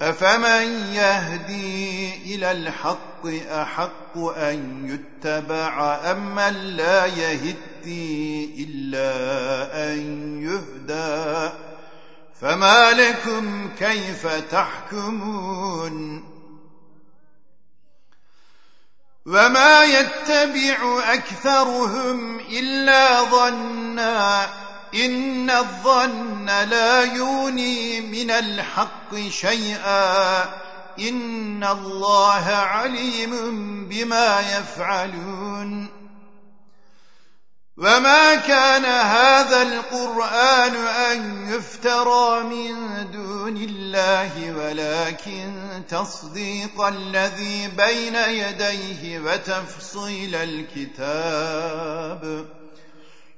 أفمن يهدي إلى الحق أحق أن يتبع أم من لا يهدي إلا أن يهدى فما لكم كيف تحكمون وما يتبع أكثرهم إلا ظنّا إن الظن لا يوني من الحق شيئا. إن الله عليم بما يفعلون. وما كان هذا القرآن أن يفترى من دون الله ولكن تصديق الذي بين يديه وتفصيل الكتاب.